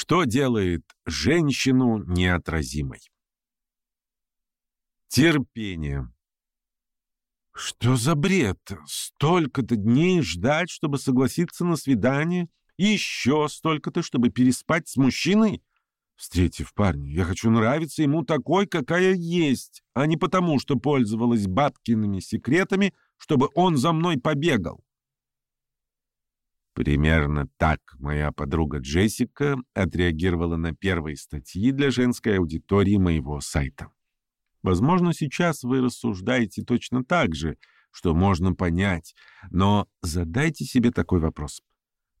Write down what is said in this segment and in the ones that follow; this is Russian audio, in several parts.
Что делает женщину неотразимой? Терпение. Что за бред? Столько-то дней ждать, чтобы согласиться на свидание, еще столько-то, чтобы переспать с мужчиной? Встретив парня, я хочу нравиться ему такой, какая есть, а не потому, что пользовалась бабкиными секретами, чтобы он за мной побегал. Примерно так моя подруга Джессика отреагировала на первые статьи для женской аудитории моего сайта. Возможно, сейчас вы рассуждаете точно так же, что можно понять, но задайте себе такой вопрос.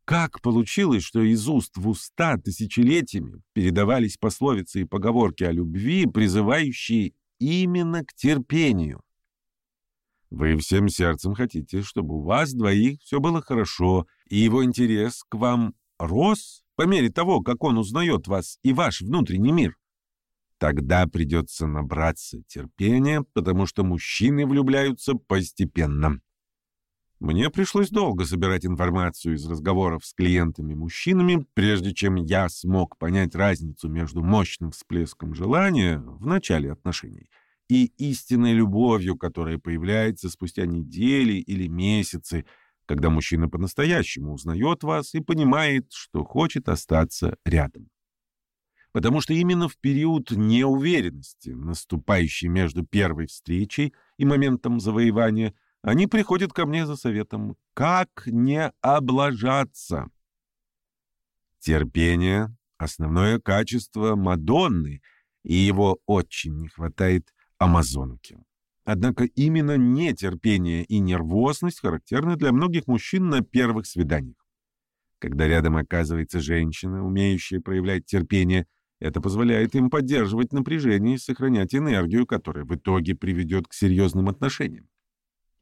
Как получилось, что из уст в уста тысячелетиями передавались пословицы и поговорки о любви, призывающие именно к терпению? Вы всем сердцем хотите, чтобы у вас двоих все было хорошо, и его интерес к вам рос по мере того, как он узнает вас и ваш внутренний мир. Тогда придется набраться терпения, потому что мужчины влюбляются постепенно. Мне пришлось долго собирать информацию из разговоров с клиентами-мужчинами, прежде чем я смог понять разницу между мощным всплеском желания в начале отношений — и истинной любовью, которая появляется спустя недели или месяцы, когда мужчина по-настоящему узнает вас и понимает, что хочет остаться рядом. Потому что именно в период неуверенности, наступающий между первой встречей и моментом завоевания, они приходят ко мне за советом, как не облажаться. Терпение — основное качество Мадонны, и его очень не хватает амазонки. Однако именно нетерпение и нервозность характерны для многих мужчин на первых свиданиях. Когда рядом оказывается женщина, умеющая проявлять терпение, это позволяет им поддерживать напряжение и сохранять энергию, которая в итоге приведет к серьезным отношениям.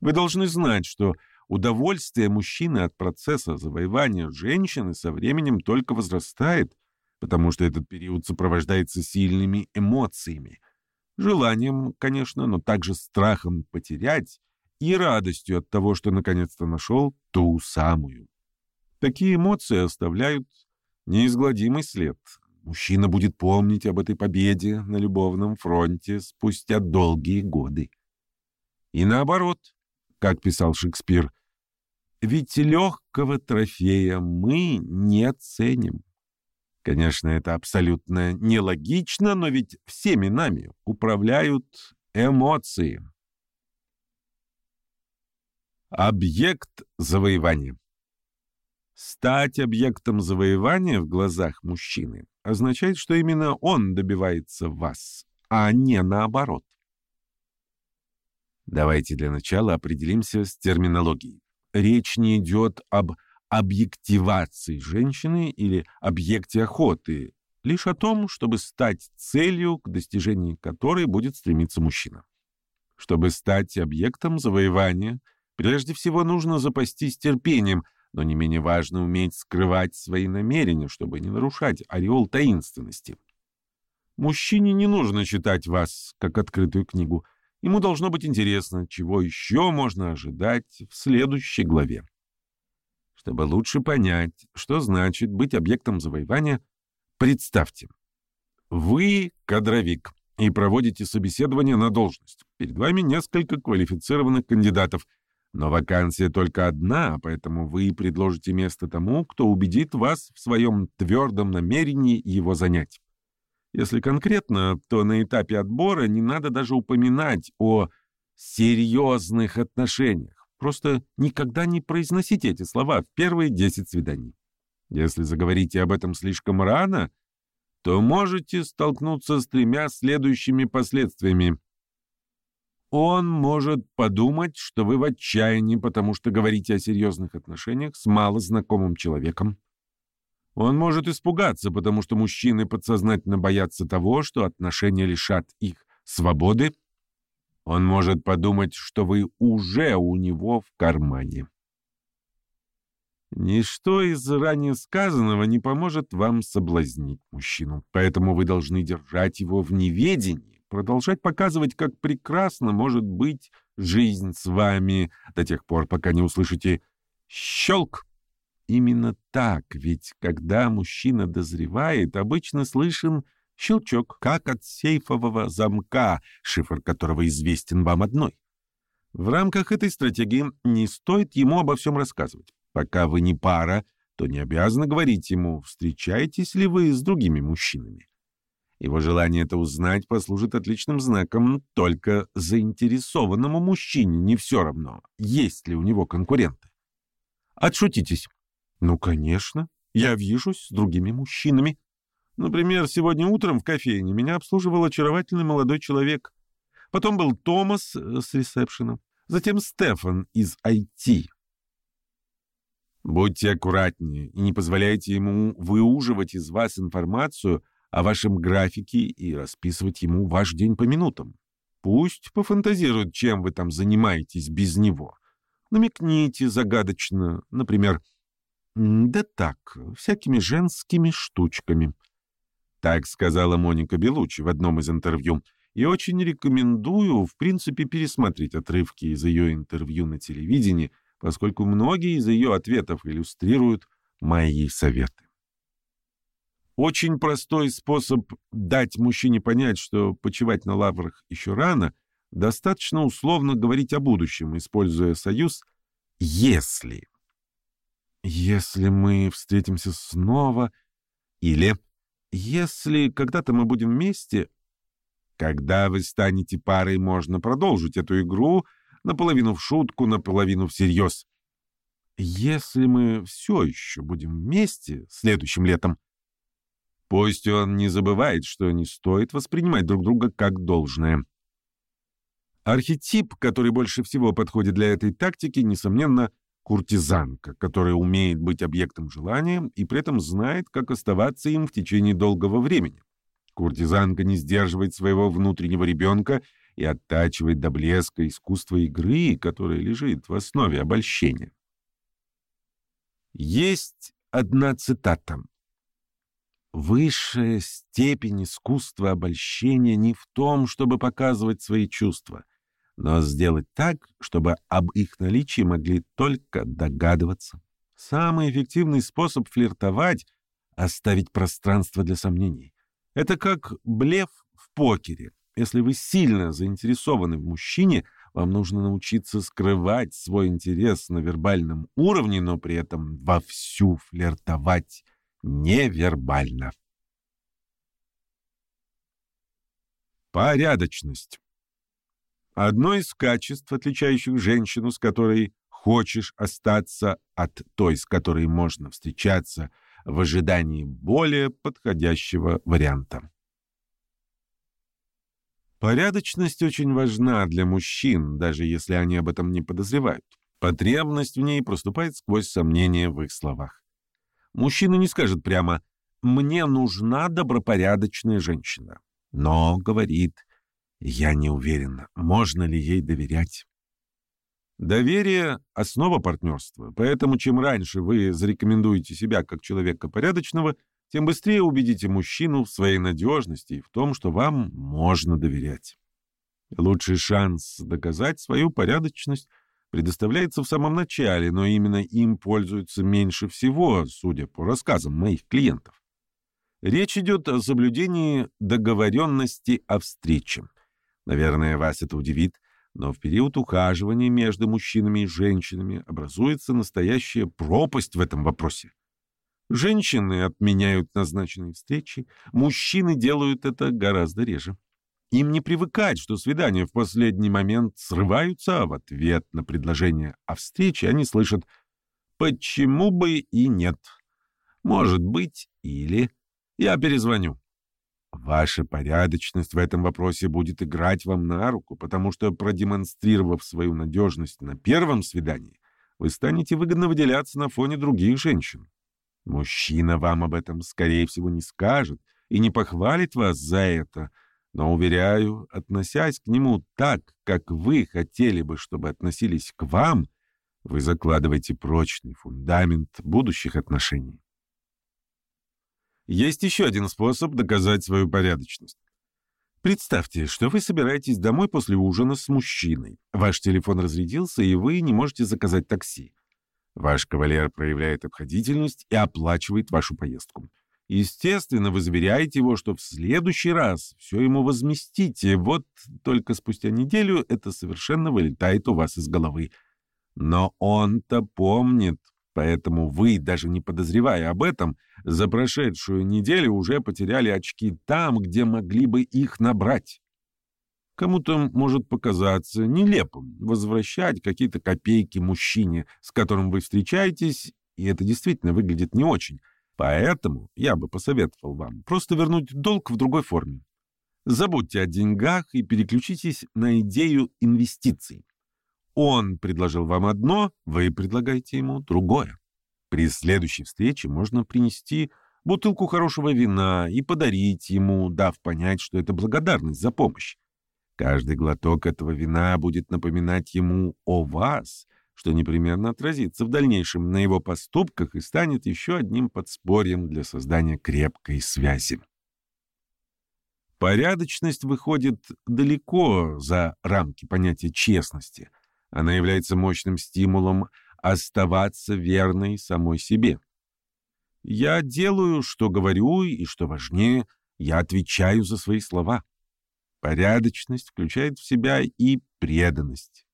Вы должны знать, что удовольствие мужчины от процесса завоевания женщины со временем только возрастает, потому что этот период сопровождается сильными эмоциями, Желанием, конечно, но также страхом потерять и радостью от того, что наконец-то нашел ту самую. Такие эмоции оставляют неизгладимый след. Мужчина будет помнить об этой победе на любовном фронте спустя долгие годы. И наоборот, как писал Шекспир, ведь легкого трофея мы не ценим. Конечно, это абсолютно нелогично, но ведь всеми нами управляют эмоции. Объект завоевания. Стать объектом завоевания в глазах мужчины означает, что именно он добивается вас, а не наоборот. Давайте для начала определимся с терминологией. Речь не идет об объективации женщины или объекте охоты, лишь о том, чтобы стать целью, к достижению которой будет стремиться мужчина. Чтобы стать объектом завоевания, прежде всего нужно запастись терпением, но не менее важно уметь скрывать свои намерения, чтобы не нарушать ореол таинственности. Мужчине не нужно читать вас как открытую книгу. Ему должно быть интересно, чего еще можно ожидать в следующей главе. Чтобы лучше понять, что значит быть объектом завоевания, представьте. Вы кадровик и проводите собеседование на должность. Перед вами несколько квалифицированных кандидатов, но вакансия только одна, поэтому вы предложите место тому, кто убедит вас в своем твердом намерении его занять. Если конкретно, то на этапе отбора не надо даже упоминать о серьезных отношениях. Просто никогда не произносите эти слова в первые 10 свиданий. Если заговорите об этом слишком рано, то можете столкнуться с тремя следующими последствиями. Он может подумать, что вы в отчаянии, потому что говорите о серьезных отношениях с малознакомым человеком. Он может испугаться, потому что мужчины подсознательно боятся того, что отношения лишат их свободы он может подумать, что вы уже у него в кармане. Ничто из ранее сказанного не поможет вам соблазнить мужчину, поэтому вы должны держать его в неведении, продолжать показывать, как прекрасно может быть жизнь с вами до тех пор, пока не услышите «щелк» именно так, ведь когда мужчина дозревает, обычно слышен щелчок, как от сейфового замка, шифр которого известен вам одной. В рамках этой стратегии не стоит ему обо всем рассказывать. Пока вы не пара, то не обязаны говорить ему, встречаетесь ли вы с другими мужчинами. Его желание это узнать послужит отличным знаком только заинтересованному мужчине не все равно, есть ли у него конкуренты. Отшутитесь. Ну, конечно, я вижусь с другими мужчинами. Например, сегодня утром в кофейне меня обслуживал очаровательный молодой человек. Потом был Томас э, с ресепшена, затем Стефан из IT. Будьте аккуратнее и не позволяйте ему выуживать из вас информацию о вашем графике и расписывать ему ваш день по минутам. Пусть пофантазирует, чем вы там занимаетесь без него. Намекните загадочно, например, «Да так, всякими женскими штучками». Так сказала Моника Белучи в одном из интервью. И очень рекомендую, в принципе, пересмотреть отрывки из ее интервью на телевидении, поскольку многие из ее ответов иллюстрируют мои советы. Очень простой способ дать мужчине понять, что почивать на лаврах еще рано, достаточно условно говорить о будущем, используя союз «если». «Если мы встретимся снова» или «если когда-то мы будем вместе», когда вы станете парой, можно продолжить эту игру наполовину в шутку, наполовину всерьез. Если мы все еще будем вместе следующим летом, Пусть он не забывает, что не стоит воспринимать друг друга как должное. Архетип, который больше всего подходит для этой тактики, несомненно, куртизанка, которая умеет быть объектом желания и при этом знает, как оставаться им в течение долгого времени. Куртизанка не сдерживает своего внутреннего ребенка и оттачивает до блеска искусство игры, которое лежит в основе обольщения. Есть одна цитата. Высшая степень искусства обольщения не в том, чтобы показывать свои чувства, но сделать так, чтобы об их наличии могли только догадываться. Самый эффективный способ флиртовать — оставить пространство для сомнений. Это как блеф в покере. Если вы сильно заинтересованы в мужчине, вам нужно научиться скрывать свой интерес на вербальном уровне, но при этом вовсю флиртовать невербально. Порядочность. Одно из качеств, отличающих женщину, с которой хочешь остаться, от той, с которой можно встречаться, в ожидании более подходящего варианта. Порядочность очень важна для мужчин, даже если они об этом не подозревают. Потребность в ней проступает сквозь сомнения в их словах. Мужчина не скажет прямо «мне нужна добропорядочная женщина», но говорит «я не уверен, можно ли ей доверять». Доверие — основа партнерства, поэтому чем раньше вы зарекомендуете себя как человека порядочного, тем быстрее убедите мужчину в своей надежности и в том, что вам можно доверять. Лучший шанс доказать свою порядочность — предоставляется в самом начале, но именно им пользуются меньше всего, судя по рассказам моих клиентов. Речь идет о соблюдении договоренности о встрече. Наверное, вас это удивит, но в период ухаживания между мужчинами и женщинами образуется настоящая пропасть в этом вопросе. Женщины отменяют назначенные встречи, мужчины делают это гораздо реже. Им не привыкать, что свидания в последний момент срываются, а в ответ на предложение о встрече они слышат «почему бы и нет». Может быть, или «я перезвоню». Ваша порядочность в этом вопросе будет играть вам на руку, потому что, продемонстрировав свою надежность на первом свидании, вы станете выгодно выделяться на фоне других женщин. Мужчина вам об этом, скорее всего, не скажет и не похвалит вас за это — но, уверяю, относясь к нему так, как вы хотели бы, чтобы относились к вам, вы закладываете прочный фундамент будущих отношений. Есть еще один способ доказать свою порядочность. Представьте, что вы собираетесь домой после ужина с мужчиной. Ваш телефон разрядился, и вы не можете заказать такси. Ваш кавалер проявляет обходительность и оплачивает вашу поездку. Естественно, вы заверяете его, что в следующий раз все ему возместите. Вот только спустя неделю это совершенно вылетает у вас из головы. Но он-то помнит, поэтому вы, даже не подозревая об этом, за прошедшую неделю уже потеряли очки там, где могли бы их набрать. Кому-то может показаться нелепым возвращать какие-то копейки мужчине, с которым вы встречаетесь, и это действительно выглядит не очень. Поэтому я бы посоветовал вам просто вернуть долг в другой форме. Забудьте о деньгах и переключитесь на идею инвестиций. Он предложил вам одно, вы предлагаете ему другое. При следующей встрече можно принести бутылку хорошего вина и подарить ему, дав понять, что это благодарность за помощь. Каждый глоток этого вина будет напоминать ему о вас, что непременно отразится в дальнейшем на его поступках и станет еще одним подспорьем для создания крепкой связи. Порядочность выходит далеко за рамки понятия честности. Она является мощным стимулом оставаться верной самой себе. Я делаю, что говорю, и, что важнее, я отвечаю за свои слова. Порядочность включает в себя и преданность.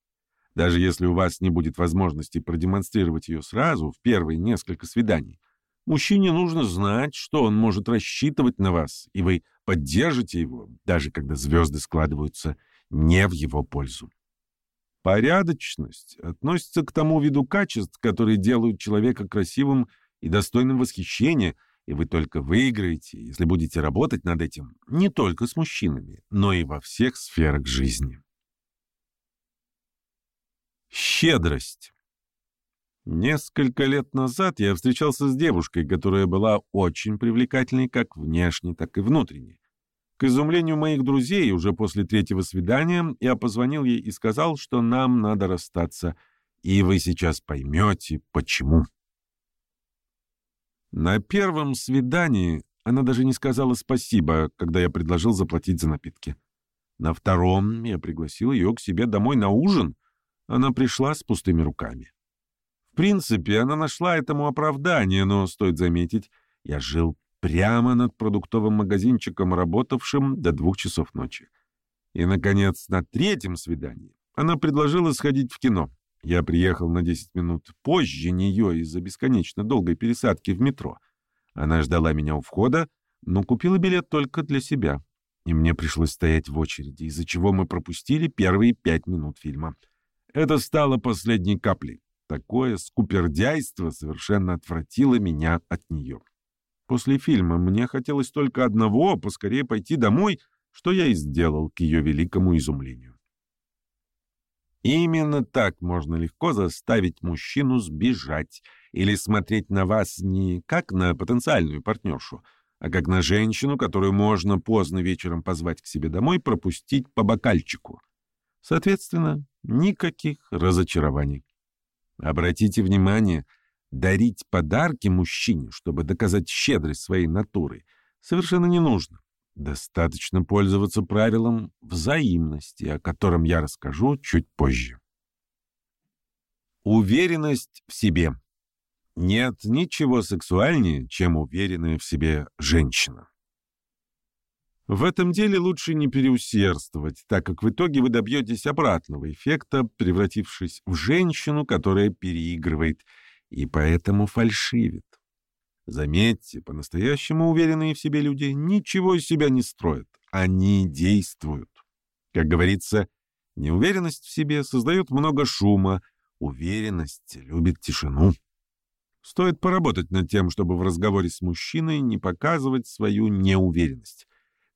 Даже если у вас не будет возможности продемонстрировать ее сразу, в первые несколько свиданий, мужчине нужно знать, что он может рассчитывать на вас, и вы поддержите его, даже когда звезды складываются не в его пользу. Порядочность относится к тому виду качеств, которые делают человека красивым и достойным восхищения – и вы только выиграете, если будете работать над этим не только с мужчинами, но и во всех сферах жизни. Щедрость. Несколько лет назад я встречался с девушкой, которая была очень привлекательной как внешне, так и внутренне. К изумлению моих друзей, уже после третьего свидания, я позвонил ей и сказал, что нам надо расстаться, и вы сейчас поймете, почему. На первом свидании она даже не сказала спасибо, когда я предложил заплатить за напитки. На втором я пригласил ее к себе домой на ужин. Она пришла с пустыми руками. В принципе, она нашла этому оправдание, но, стоит заметить, я жил прямо над продуктовым магазинчиком, работавшим до двух часов ночи. И, наконец, на третьем свидании она предложила сходить в кино. Я приехал на 10 минут позже нее из-за бесконечно долгой пересадки в метро. Она ждала меня у входа, но купила билет только для себя. И мне пришлось стоять в очереди, из-за чего мы пропустили первые пять минут фильма. Это стало последней каплей. Такое скупердяйство совершенно отвратило меня от нее. После фильма мне хотелось только одного — поскорее пойти домой, что я и сделал к ее великому изумлению. Именно так можно легко заставить мужчину сбежать или смотреть на вас не как на потенциальную партнершу, а как на женщину, которую можно поздно вечером позвать к себе домой пропустить по бокальчику. Соответственно, никаких разочарований. Обратите внимание, дарить подарки мужчине, чтобы доказать щедрость своей натуры, совершенно не нужно. Достаточно пользоваться правилом взаимности, о котором я расскажу чуть позже. Уверенность в себе. Нет ничего сексуальнее, чем уверенная в себе женщина. В этом деле лучше не переусердствовать, так как в итоге вы добьетесь обратного эффекта, превратившись в женщину, которая переигрывает и поэтому фальшивит. Заметьте, по-настоящему уверенные в себе люди ничего из себя не строят, они действуют. Как говорится, неуверенность в себе создает много шума, уверенность любит тишину. Стоит поработать над тем, чтобы в разговоре с мужчиной не показывать свою неуверенность.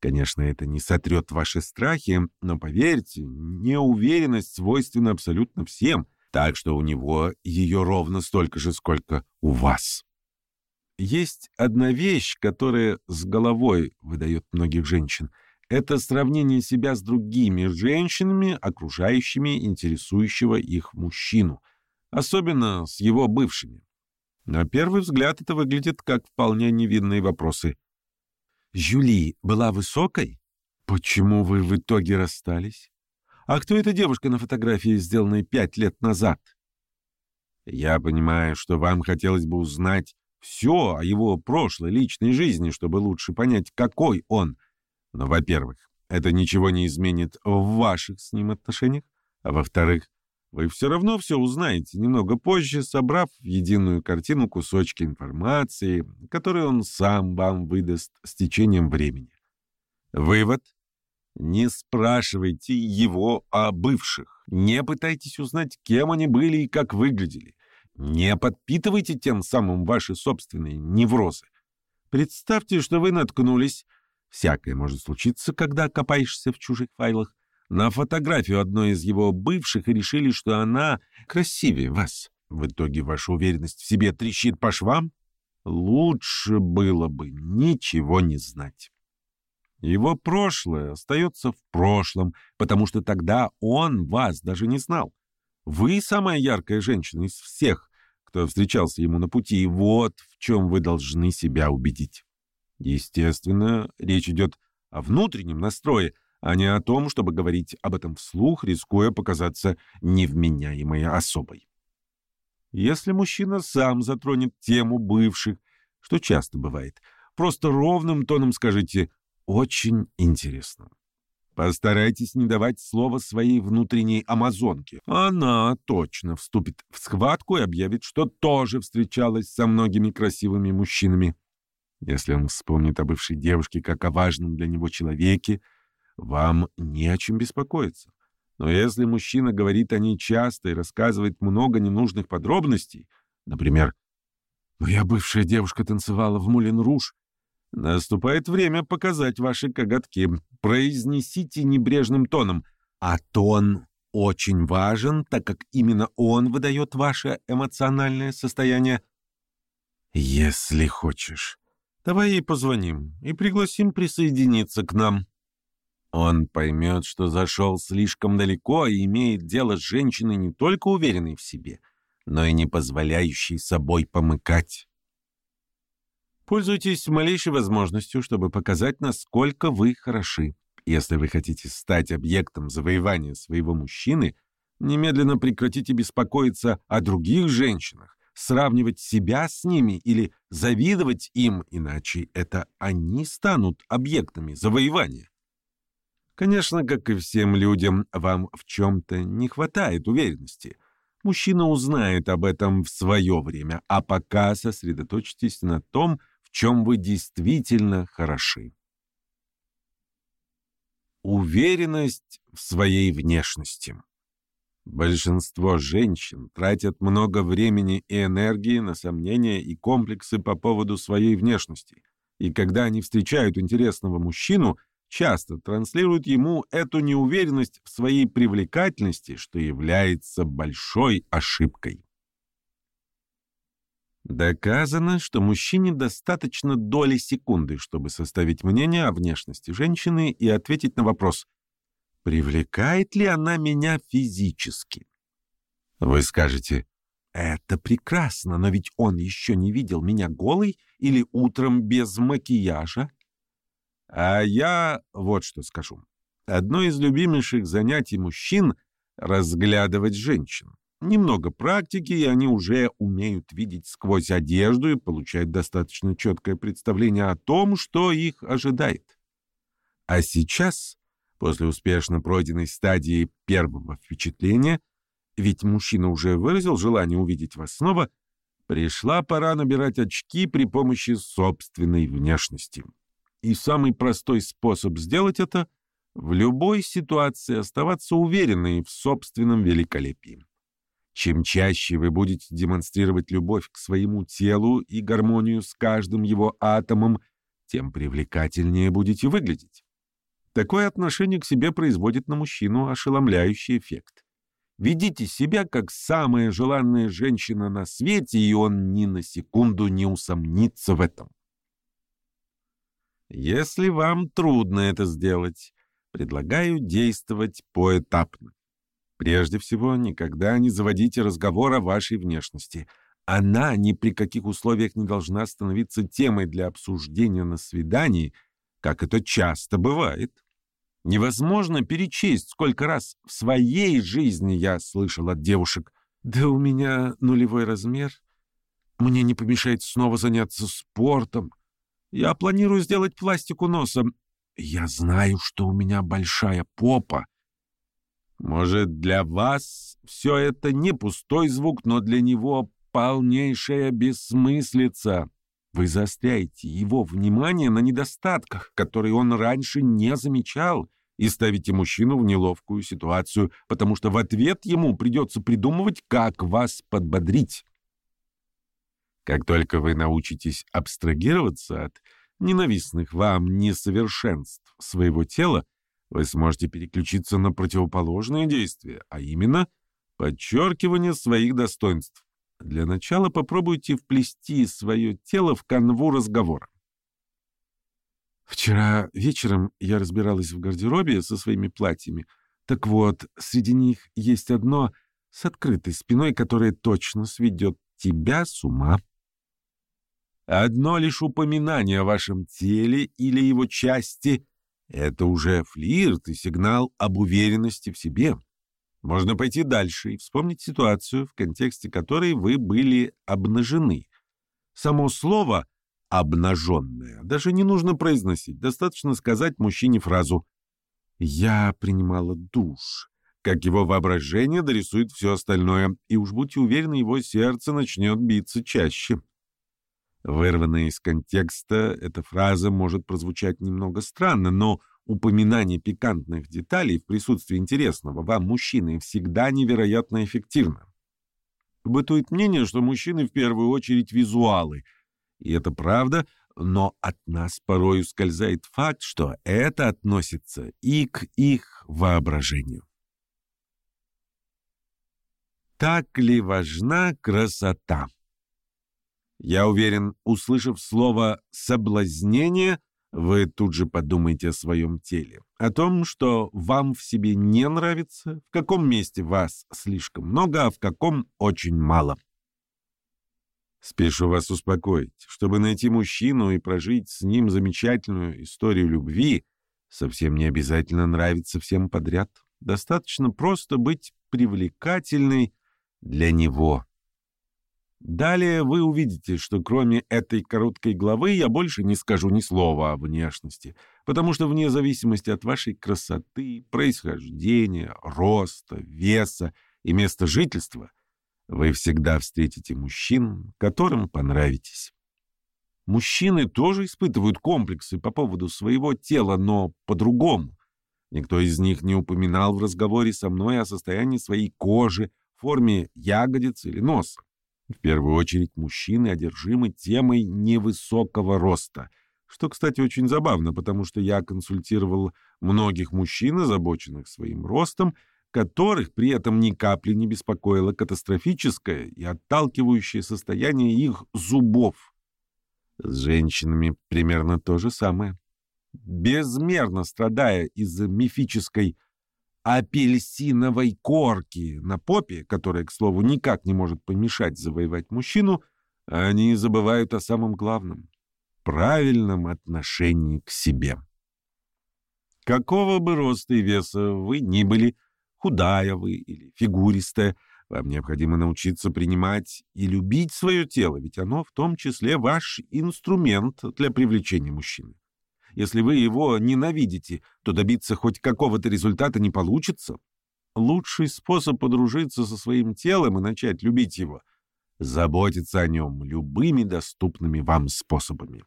Конечно, это не сотрет ваши страхи, но поверьте, неуверенность свойственна абсолютно всем, так что у него ее ровно столько же, сколько у вас. Есть одна вещь, которая с головой выдает многих женщин. Это сравнение себя с другими женщинами, окружающими интересующего их мужчину, особенно с его бывшими. На первый взгляд это выглядит как вполне невинные вопросы. «Жюли была высокой? Почему вы в итоге расстались? А кто эта девушка на фотографии, сделанной пять лет назад?» Я понимаю, что вам хотелось бы узнать все о его прошлой личной жизни, чтобы лучше понять, какой он. Но, во-первых, это ничего не изменит в ваших с ним отношениях, а во-вторых, вы все равно все узнаете немного позже, собрав в единую картину кусочки информации, которые он сам вам выдаст с течением времени. Вывод. Не спрашивайте его о бывших. Не пытайтесь узнать, кем они были и как выглядели. Не подпитывайте тем самым ваши собственные неврозы. Представьте, что вы наткнулись, всякое может случиться, когда копаешься в чужих файлах, на фотографию одной из его бывших и решили, что она красивее вас. В итоге ваша уверенность в себе трещит по швам? Лучше было бы ничего не знать. Его прошлое остается в прошлом, потому что тогда он вас даже не знал. Вы самая яркая женщина из всех, кто встречался ему на пути, и вот в чем вы должны себя убедить. Естественно, речь идет о внутреннем настрое — а не о том, чтобы говорить об этом вслух, рискуя показаться невменяемой особой. Если мужчина сам затронет тему бывших, что часто бывает, просто ровным тоном скажите «очень интересно». Постарайтесь не давать слова своей внутренней амазонке. Она точно вступит в схватку и объявит, что тоже встречалась со многими красивыми мужчинами. Если он вспомнит о бывшей девушке как о важном для него человеке, вам не о чем беспокоиться. Но если мужчина говорит о ней часто и рассказывает много ненужных подробностей, например, «Моя бывшая девушка танцевала в Мулин-Руж», наступает время показать ваши коготки. Произнесите небрежным тоном, а тон очень важен, так как именно он выдает ваше эмоциональное состояние. «Если хочешь, давай ей позвоним и пригласим присоединиться к нам». Он поймет, что зашел слишком далеко и имеет дело с женщиной не только уверенной в себе, но и не позволяющей собой помыкать. Пользуйтесь малейшей возможностью, чтобы показать, насколько вы хороши. Если вы хотите стать объектом завоевания своего мужчины, немедленно прекратите беспокоиться о других женщинах, сравнивать себя с ними или завидовать им, иначе это они станут объектами завоевания. Конечно, как и всем людям, вам в чем-то не хватает уверенности. Мужчина узнает об этом в свое время, а пока сосредоточьтесь на том, чем вы действительно хороши. Уверенность в своей внешности. Большинство женщин тратят много времени и энергии на сомнения и комплексы по поводу своей внешности. И когда они встречают интересного мужчину – часто транслируют ему эту неуверенность в своей привлекательности, что является большой ошибкой. Доказано, что мужчине достаточно доли секунды, чтобы составить мнение о внешности женщины и ответить на вопрос, привлекает ли она меня физически. Вы скажете, это прекрасно, но ведь он еще не видел меня голой или утром без макияжа. А я вот что скажу. Одно из любимейших занятий мужчин — разглядывать женщин. Немного практики, и они уже умеют видеть сквозь одежду и получают достаточно четкое представление о том, что их ожидает. А сейчас, после успешно пройденной стадии первого впечатления, ведь мужчина уже выразил желание увидеть вас снова, пришла пора набирать очки при помощи собственной внешности. И самый простой способ сделать это — в любой ситуации оставаться уверенной в собственном великолепии. Чем чаще вы будете демонстрировать любовь к своему телу и гармонию с каждым его атомом, тем привлекательнее будете выглядеть. Такое отношение к себе производит на мужчину ошеломляющий эффект. Ведите себя как самая желанная женщина на свете, и он ни на секунду не усомнится в этом. Если вам трудно это сделать, предлагаю действовать поэтапно. Прежде всего, никогда не заводите разговор о вашей внешности. Она ни при каких условиях не должна становиться темой для обсуждения на свидании, как это часто бывает. Невозможно перечесть, сколько раз в своей жизни я слышал от девушек Да у меня нулевой размер. Мне не помешает снова заняться спортом. Я планирую сделать пластику носа. Я знаю, что у меня большая попа. Может, для вас все это не пустой звук, но для него полнейшая бессмыслица. Вы заостряете его внимание на недостатках, которые он раньше не замечал, и ставите мужчину в неловкую ситуацию, потому что в ответ ему придется придумывать, как вас подбодрить. Как только вы научитесь абстрагироваться от ненавистных вам несовершенств своего тела, вы сможете переключиться на противоположные действия, а именно подчеркивание своих достоинств. Для начала попробуйте вплести свое тело в канву разговора. Вчера вечером я разбиралась в гардеробе со своими платьями. Так вот, среди них есть одно с открытой спиной, которое точно сведет тебя с ума. Одно лишь упоминание о вашем теле или его части — это уже флирт и сигнал об уверенности в себе. Можно пойти дальше и вспомнить ситуацию, в контексте которой вы были обнажены. Само слово «обнаженное» даже не нужно произносить, достаточно сказать мужчине фразу «Я принимала душ», как его воображение дорисует все остальное, и уж будьте уверены, его сердце начнет биться чаще. Вырванная из контекста, эта фраза может прозвучать немного странно, но упоминание пикантных деталей в присутствии интересного вам мужчины всегда невероятно эффективно. Бытует мнение, что мужчины в первую очередь визуалы, и это правда, но от нас порой ускользает факт, что это относится и к их воображению. Так ли важна красота? Я уверен, услышав слово «соблазнение», вы тут же подумаете о своем теле, о том, что вам в себе не нравится, в каком месте вас слишком много, а в каком очень мало. Спешу вас успокоить, чтобы найти мужчину и прожить с ним замечательную историю любви, совсем не обязательно нравиться всем подряд. Достаточно просто быть привлекательной для него. Далее вы увидите, что кроме этой короткой главы я больше не скажу ни слова о внешности, потому что вне зависимости от вашей красоты, происхождения, роста, веса и места жительства, вы всегда встретите мужчин, которым понравитесь. Мужчины тоже испытывают комплексы по поводу своего тела, но по-другому. Никто из них не упоминал в разговоре со мной о состоянии своей кожи, форме ягодиц или носа. В первую очередь мужчины одержимы темой невысокого роста, что, кстати, очень забавно, потому что я консультировал многих мужчин, озабоченных своим ростом, которых при этом ни капли не беспокоило катастрофическое и отталкивающее состояние их зубов. С женщинами примерно то же самое. Безмерно страдая из-за мифической апельсиновой корки на попе, которая, к слову, никак не может помешать завоевать мужчину, они забывают о самом главном — правильном отношении к себе. Какого бы роста и веса вы ни были, худая вы или фигуристая, вам необходимо научиться принимать и любить свое тело, ведь оно в том числе ваш инструмент для привлечения мужчины. Если вы его ненавидите, то добиться хоть какого-то результата не получится. Лучший способ подружиться со своим телом и начать любить его — заботиться о нем любыми доступными вам способами.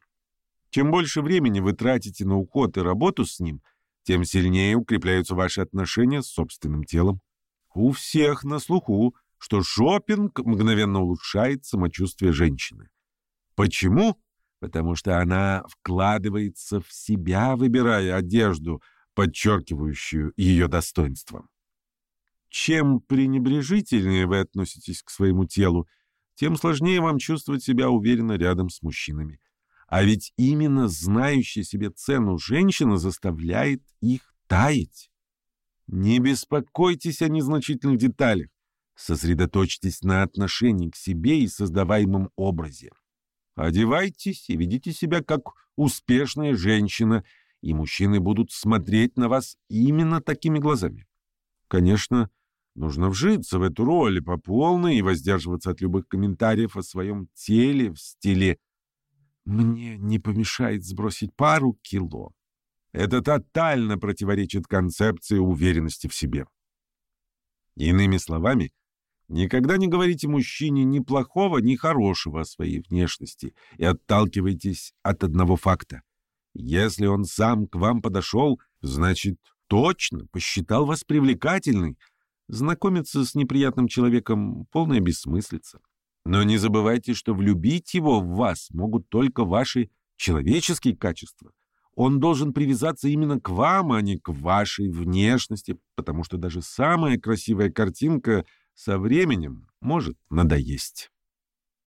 Чем больше времени вы тратите на уход и работу с ним, тем сильнее укрепляются ваши отношения с собственным телом. У всех на слуху, что шопинг мгновенно улучшает самочувствие женщины. Почему? Потому что она вкладывается в себя, выбирая одежду, подчеркивающую ее достоинство. Чем пренебрежительнее вы относитесь к своему телу, тем сложнее вам чувствовать себя уверенно рядом с мужчинами. А ведь именно знающая себе цену женщина заставляет их таять. Не беспокойтесь о незначительных деталях. Сосредоточьтесь на отношении к себе и создаваемом образе. Одевайтесь и ведите себя как успешная женщина, и мужчины будут смотреть на вас именно такими глазами. Конечно, Нужно вжиться в эту роль по полной и воздерживаться от любых комментариев о своем теле в стиле «мне не помешает сбросить пару кило». Это тотально противоречит концепции уверенности в себе. Иными словами, никогда не говорите мужчине ни плохого, ни хорошего о своей внешности и отталкивайтесь от одного факта. Если он сам к вам подошел, значит, точно посчитал вас привлекательной. Знакомиться с неприятным человеком — полная бессмыслица. Но не забывайте, что влюбить его в вас могут только ваши человеческие качества. Он должен привязаться именно к вам, а не к вашей внешности, потому что даже самая красивая картинка со временем может надоесть.